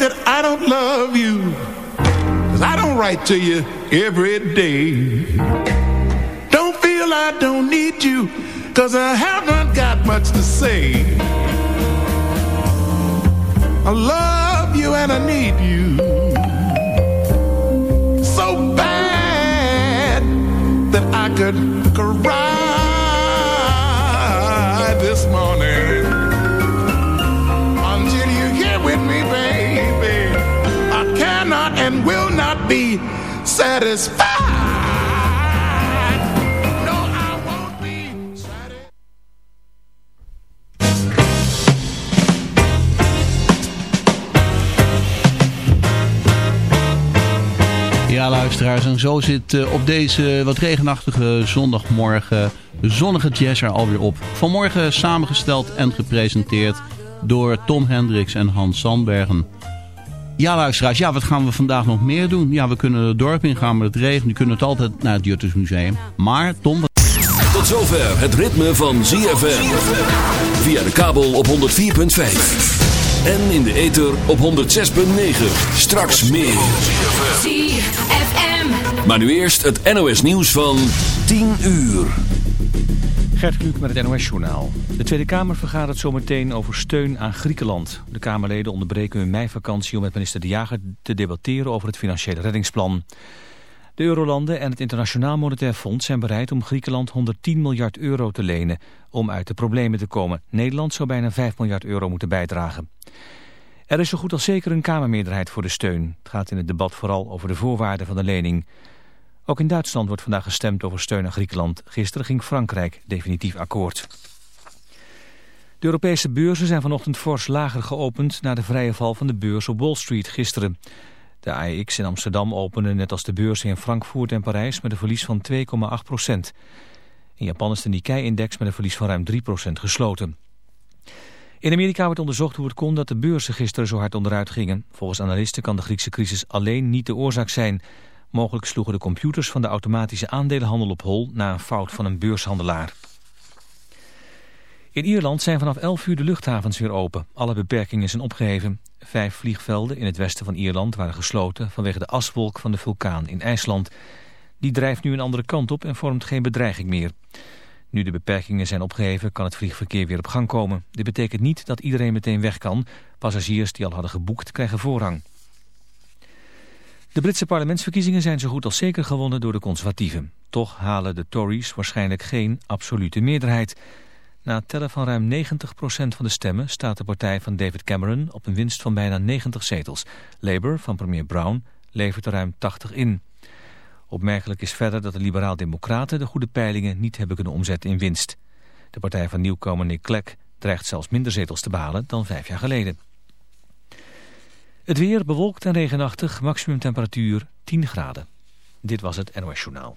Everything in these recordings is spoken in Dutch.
that I don't love you. Cause I don't write to you every day. Don't feel I don't need you. Cause I haven't got much to say. I love you and I need you. So bad that I could cry be satisfied. Ja, luisteraars, en zo zit eh, op deze wat regenachtige zondagmorgen zonnige jazz er alweer op. Vanmorgen samengesteld en gepresenteerd door Tom Hendricks en Hans Sandbergen. Ja, luisteraars, ja, wat gaan we vandaag nog meer doen? Ja, we kunnen het dorp ingaan, maar het regent. Nu kunnen het altijd naar het Juttersmuseum. Maar, Tom... Wat... Tot zover het ritme van ZFM. Via de kabel op 104.5. En in de ether op 106.9. Straks meer. ZFM. Maar nu eerst het NOS nieuws van 10 uur. Gert Kluk met het NOS-journaal. De Tweede Kamer vergadert zometeen over steun aan Griekenland. De Kamerleden onderbreken hun meivakantie om met minister De Jager te debatteren over het financiële reddingsplan. De Eurolanden en het Internationaal Monetair Fonds zijn bereid om Griekenland 110 miljard euro te lenen om uit de problemen te komen. Nederland zou bijna 5 miljard euro moeten bijdragen. Er is zo goed als zeker een Kamermeerderheid voor de steun. Het gaat in het debat vooral over de voorwaarden van de lening. Ook in Duitsland wordt vandaag gestemd over steun aan Griekenland. Gisteren ging Frankrijk definitief akkoord. De Europese beurzen zijn vanochtend fors lager geopend... na de vrije val van de beurs op Wall Street gisteren. De AEX in Amsterdam opende net als de beurzen in Frankfurt en Parijs... met een verlies van 2,8 procent. In Japan is de Nikkei-index met een verlies van ruim 3 procent gesloten. In Amerika wordt onderzocht hoe het kon dat de beurzen gisteren zo hard onderuit gingen. Volgens analisten kan de Griekse crisis alleen niet de oorzaak zijn... Mogelijk sloegen de computers van de automatische aandelenhandel op hol na een fout van een beurshandelaar. In Ierland zijn vanaf 11 uur de luchthavens weer open. Alle beperkingen zijn opgeheven. Vijf vliegvelden in het westen van Ierland waren gesloten vanwege de aswolk van de vulkaan in IJsland. Die drijft nu een andere kant op en vormt geen bedreiging meer. Nu de beperkingen zijn opgeheven kan het vliegverkeer weer op gang komen. Dit betekent niet dat iedereen meteen weg kan. Passagiers die al hadden geboekt krijgen voorrang. De Britse parlementsverkiezingen zijn zo goed als zeker gewonnen door de conservatieven. Toch halen de Tories waarschijnlijk geen absolute meerderheid. Na het tellen van ruim 90% van de stemmen staat de partij van David Cameron op een winst van bijna 90 zetels. Labour van premier Brown levert er ruim 80 in. Opmerkelijk is verder dat de liberaal-democraten de goede peilingen niet hebben kunnen omzetten in winst. De partij van nieuwkomer Nick Clegg dreigt zelfs minder zetels te behalen dan vijf jaar geleden. Het weer bewolkt en regenachtig, maximum temperatuur 10 graden. Dit was het NOS Journaal.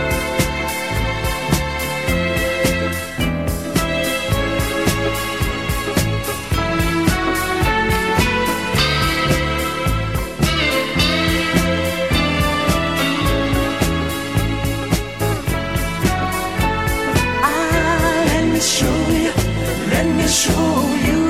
show you.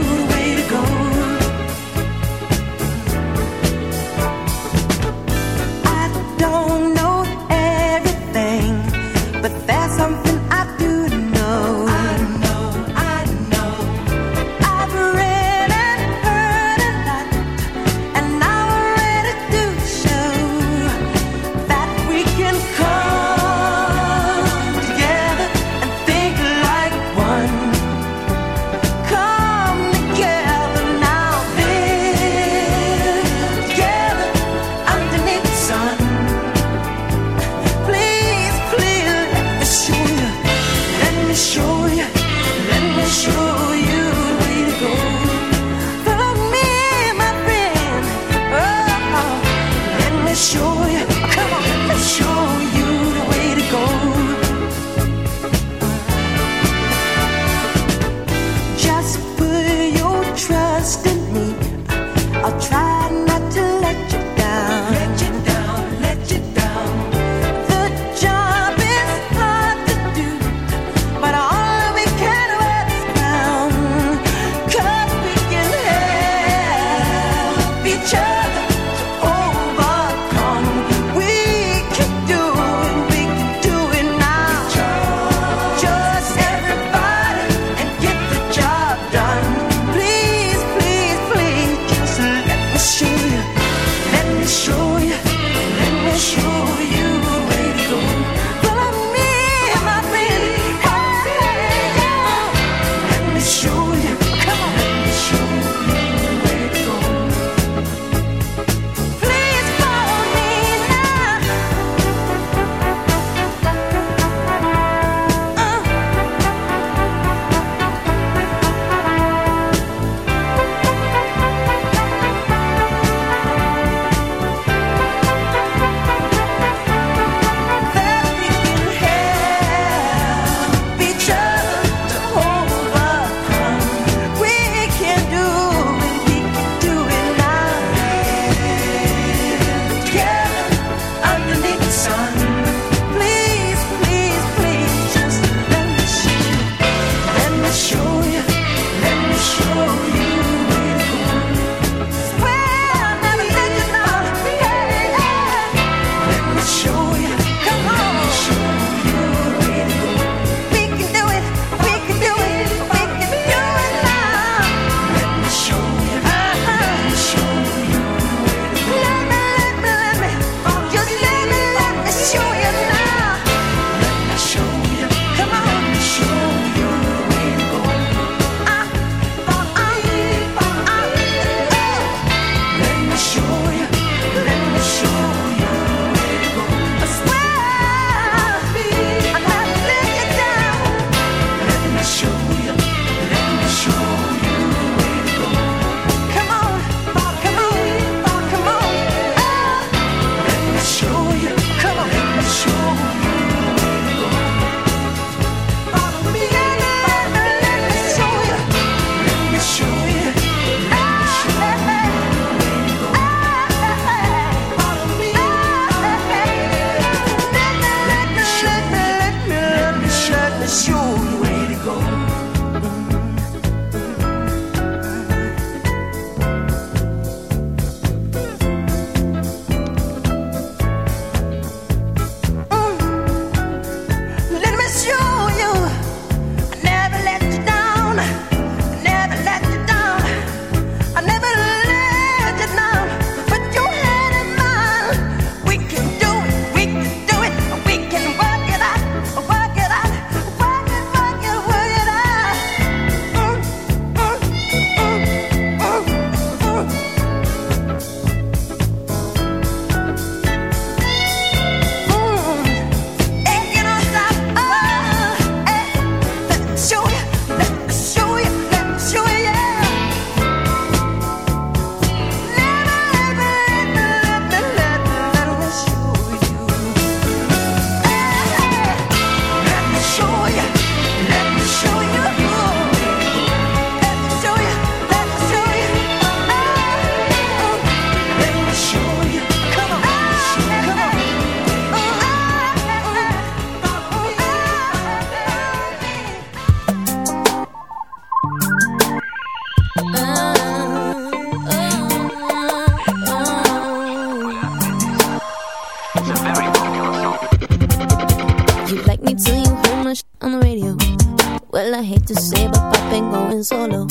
to say, but I've been going solo.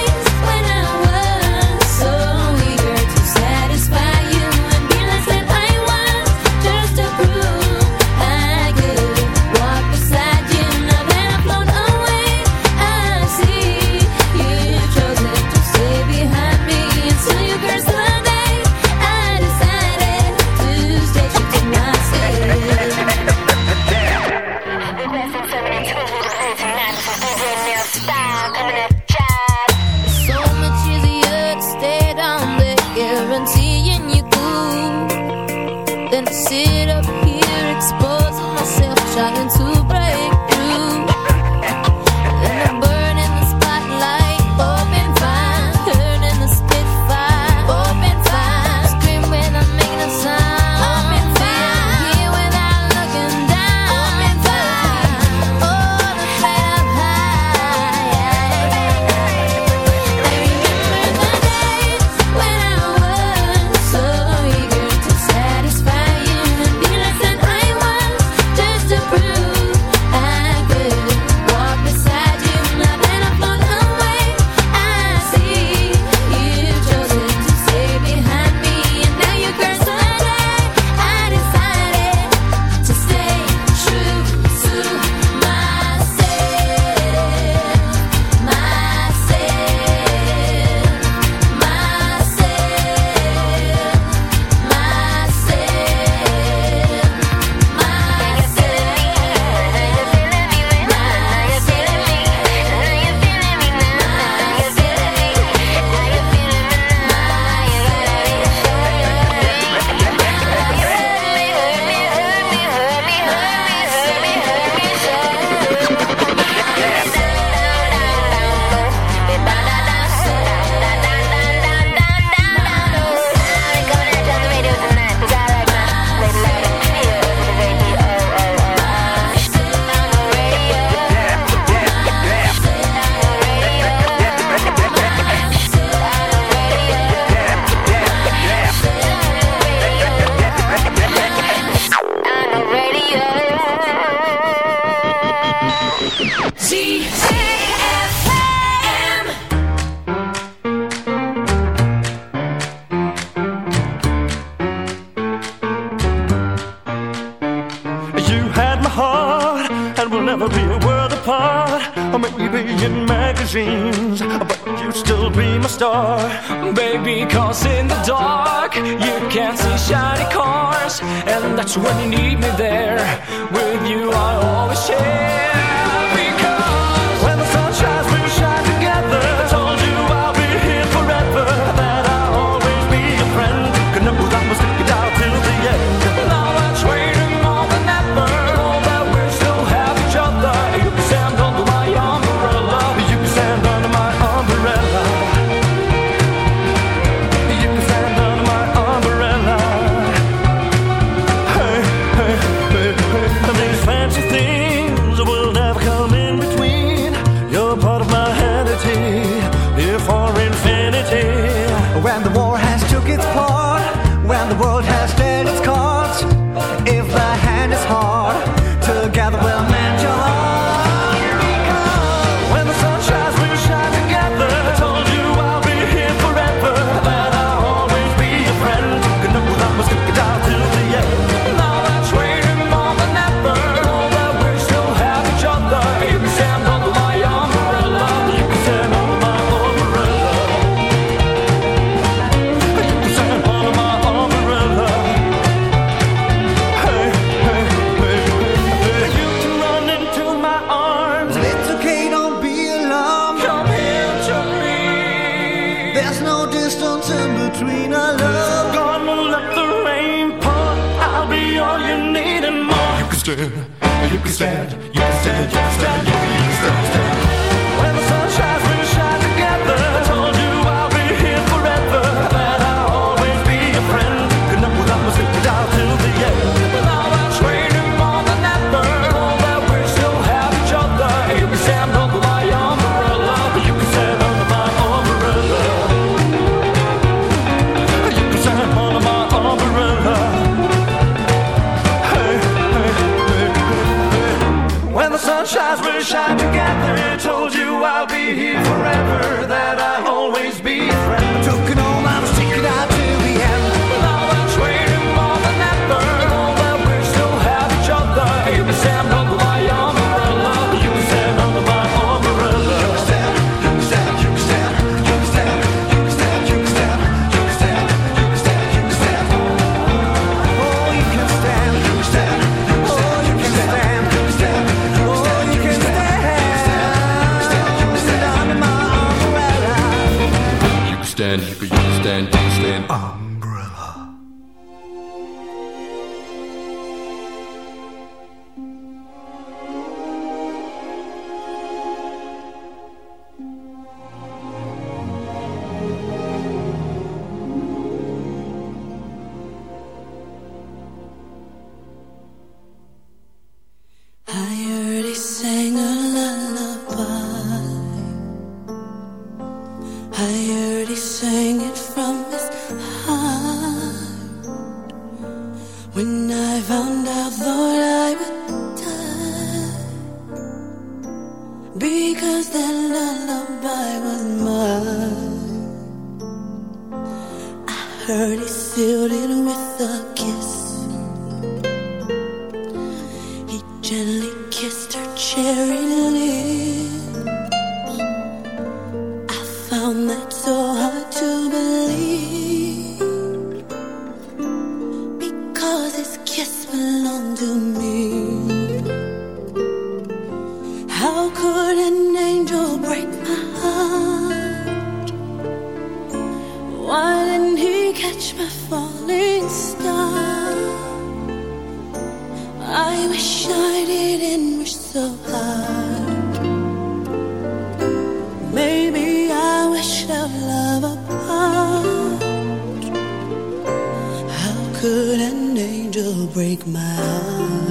sunshines will shine together. Told you I'll be here forever, that I'll always be. catch my falling star. I wish I didn't wish so hard. Maybe I wish of love apart. How could an angel break my heart?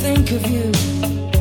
think of you,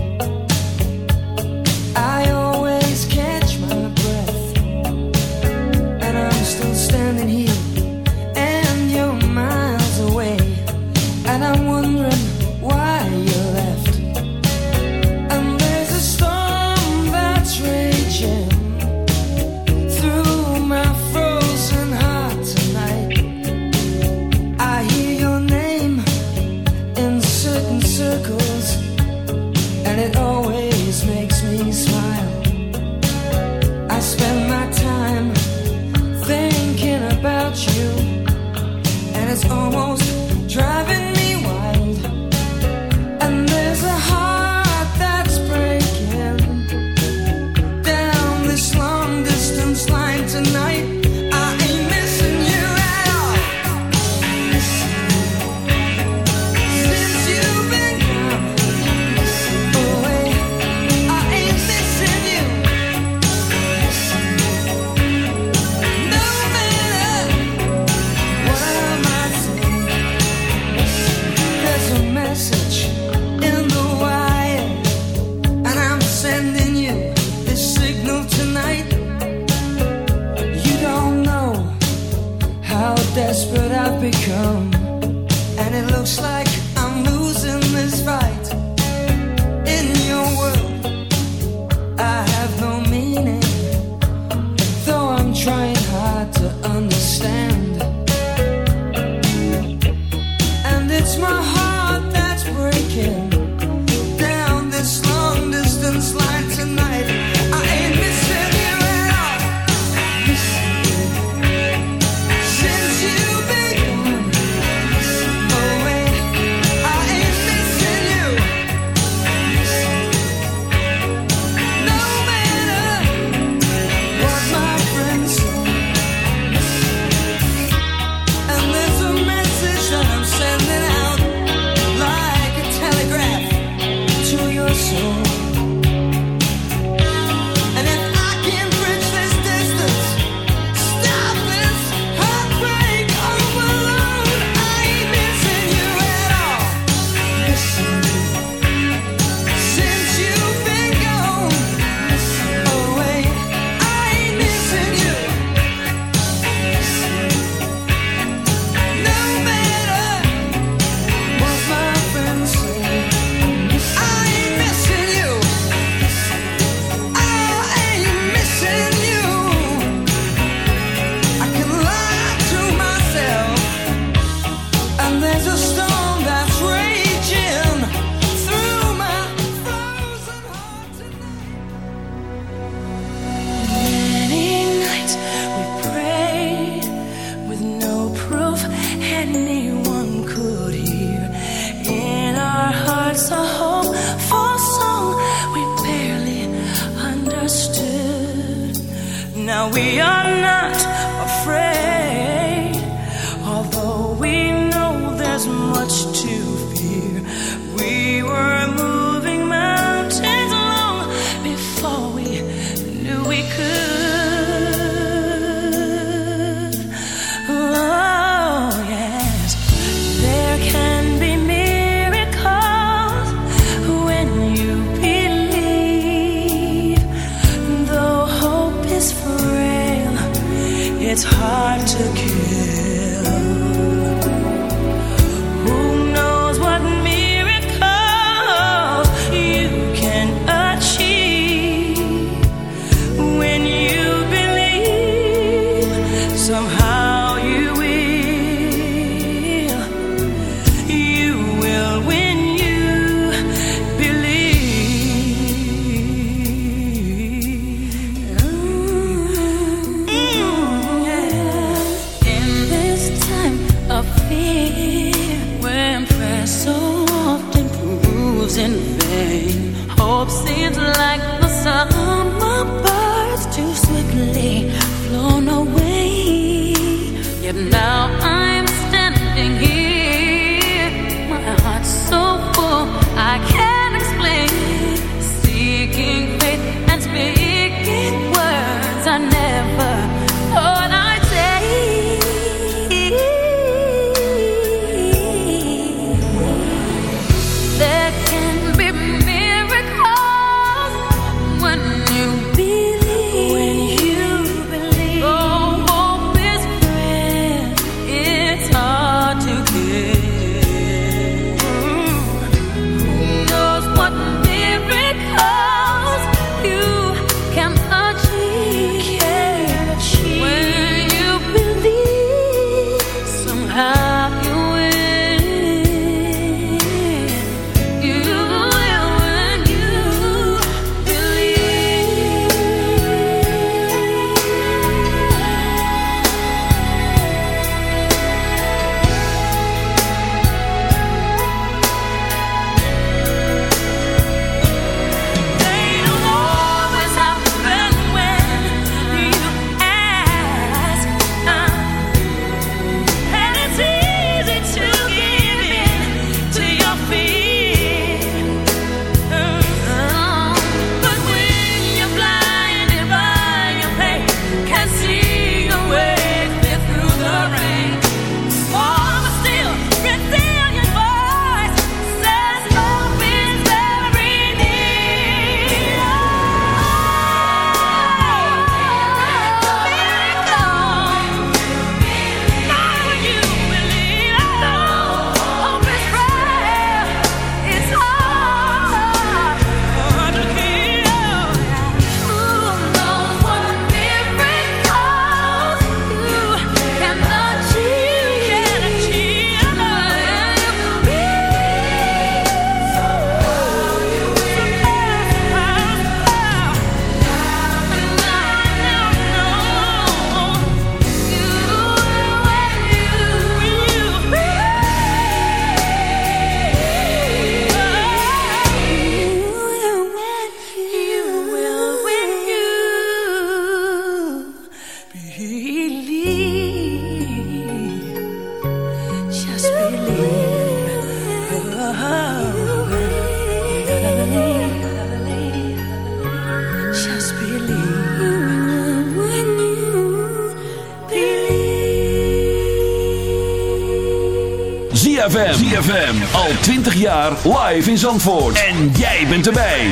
live in Zandvoort. En jij bent erbij.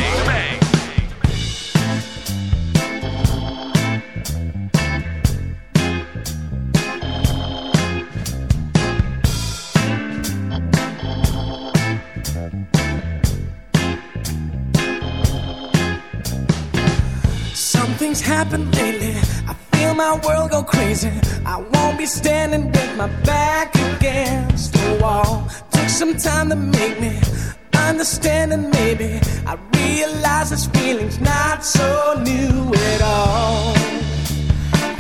Something's happened lately. I feel my world go crazy. I won't be standing with my back against the wall some time to make me understand and maybe I realize this feeling's not so new at all.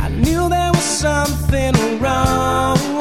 I knew there was something wrong.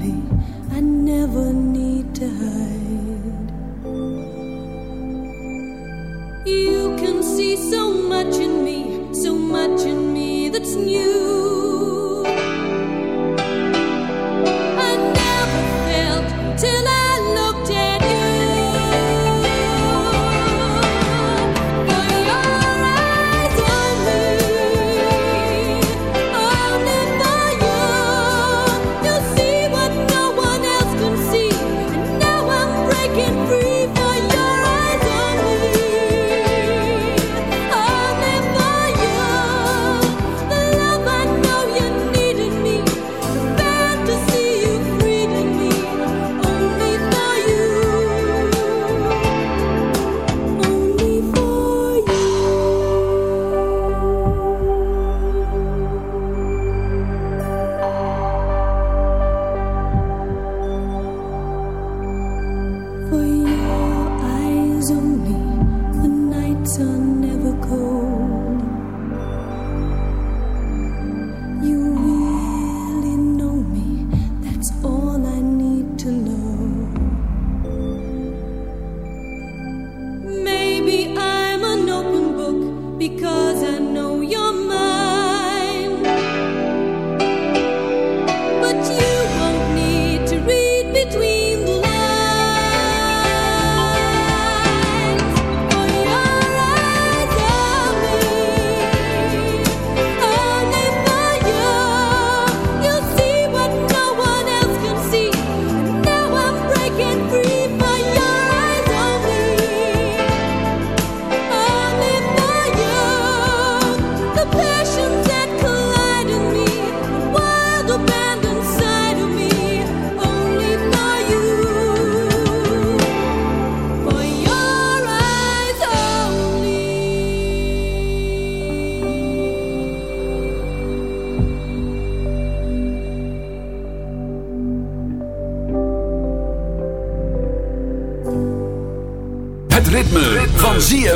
me. I never need to hide. You can see so much in me, so much in me that's new.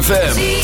ZFM.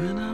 when I